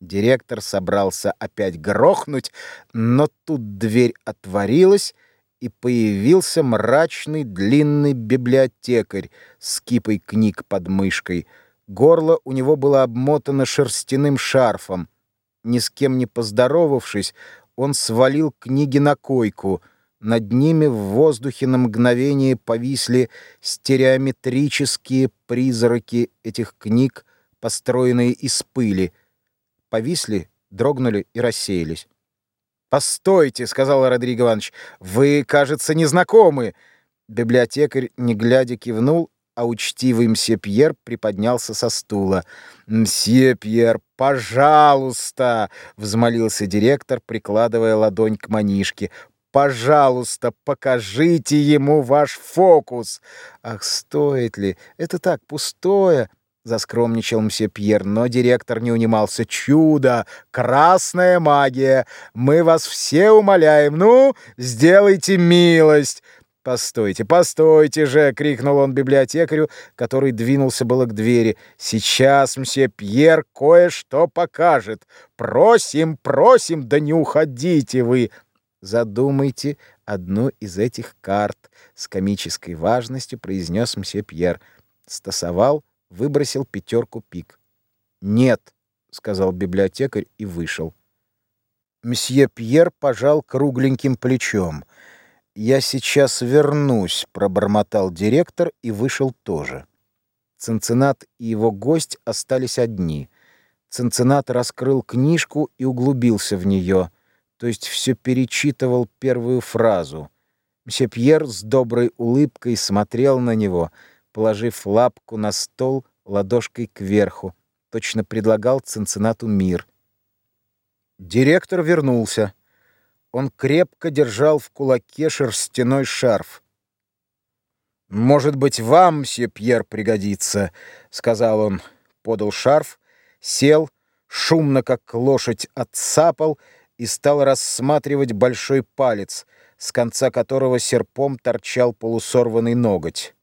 Директор собрался опять грохнуть, но тут дверь отворилась, и появился мрачный длинный библиотекарь с кипой книг под мышкой. Горло у него было обмотано шерстяным шарфом. Ни с кем не поздоровавшись, он свалил книги на койку. Над ними в воздухе на мгновение повисли стереометрические призраки этих книг, построенные из пыли — повисли, дрогнули и рассеялись. «Постойте», — сказал Родриго Иванович, — «вы, кажется, незнакомы». Библиотекарь, не глядя, кивнул, а учтивый мсье Пьер приподнялся со стула. «Мсье Пьер, пожалуйста!» — взмолился директор, прикладывая ладонь к манишке. «Пожалуйста, покажите ему ваш фокус!» «Ах, стоит ли? Это так, пустое!» — заскромничал мсье Пьер, но директор не унимался. «Чудо! Красная магия! Мы вас все умоляем! Ну, сделайте милость!» «Постойте, постойте же!» — крикнул он библиотекарю, который двинулся было к двери. «Сейчас мсье Пьер кое-что покажет! Просим, просим, да не уходите вы!» «Задумайте одну из этих карт!» — с комической важностью произнес мсье Пьер. Стасовал — выбросил пятерку пик. «Нет», — сказал библиотекарь и вышел. Мсье Пьер пожал кругленьким плечом. «Я сейчас вернусь», — пробормотал директор и вышел тоже. Ценцинат и его гость остались одни. Ценцинат раскрыл книжку и углубился в нее, то есть все перечитывал первую фразу. Мсье Пьер с доброй улыбкой смотрел на него — положив лапку на стол ладошкой кверху, точно предлагал Цинциннату мир. Директор вернулся. Он крепко держал в кулаке шерстяной шарф. «Может быть, вам, мсье Пьер, пригодится», — сказал он. Подал шарф, сел, шумно, как лошадь, отсапал и стал рассматривать большой палец, с конца которого серпом торчал полусорванный ноготь.